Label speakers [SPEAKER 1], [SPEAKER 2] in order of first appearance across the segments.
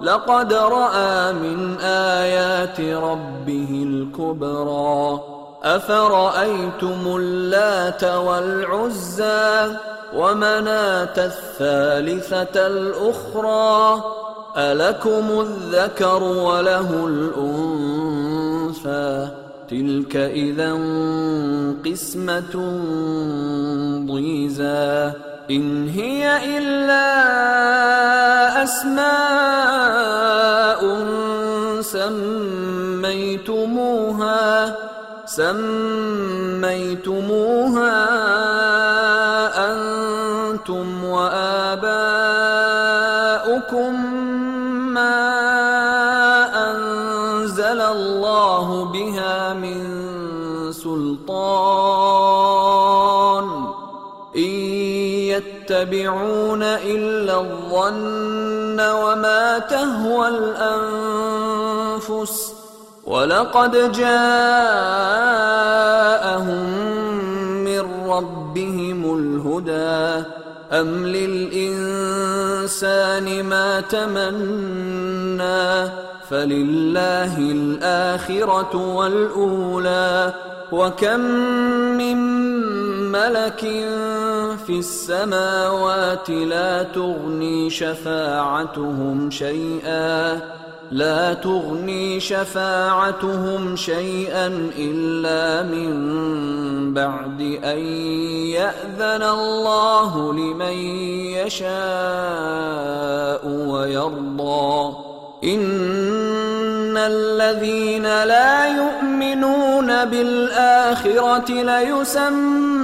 [SPEAKER 1] لقد راى من ايات ربه الكبرى افرايتم اللات والعزى ومناه الثالثه الاخرى الكم الذكر وله الانثى تلك اذا قسمه ضيزى ان هي الا أسماء سميتموها سميتموها أنتم وآباؤكم ما أنزل الله بها من سلطان إن يتبعون إلا الله الظن وما تهوى الانفس ولقد جاءهم من ربهم الهدى ام للانسان ما تمنى فلله الاخره والاولى وكم من ملك في السماوات لا تغني شفاعتهم شيئا لا تغني شفاعتهم شيئا الا من بعد ان ياذن الله لمن يشاء ويرضى ان الذين لا يؤمنون بالاخره ليسمون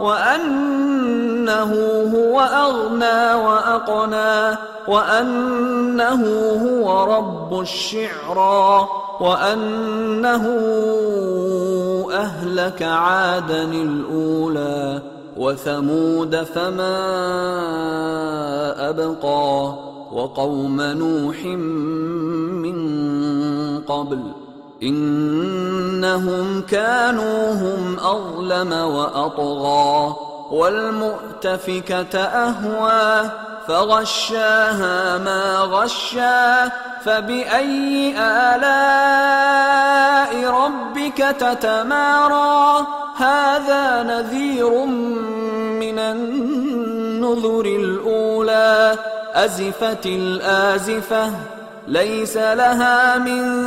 [SPEAKER 1] وأنه هو أغنى وأقنى وأنه هو رب الشعرى وأنه أهلك عادا الأولى وثمود فما أبقى وقوم نوح من قبل انهم كانوا هم اظلم واطغى والمؤتفكه اهوى فغشاها ما غشى فباي الاء ربك تتمارى هذا نذير من النذر الاولى ازفت الازفه ليس لها من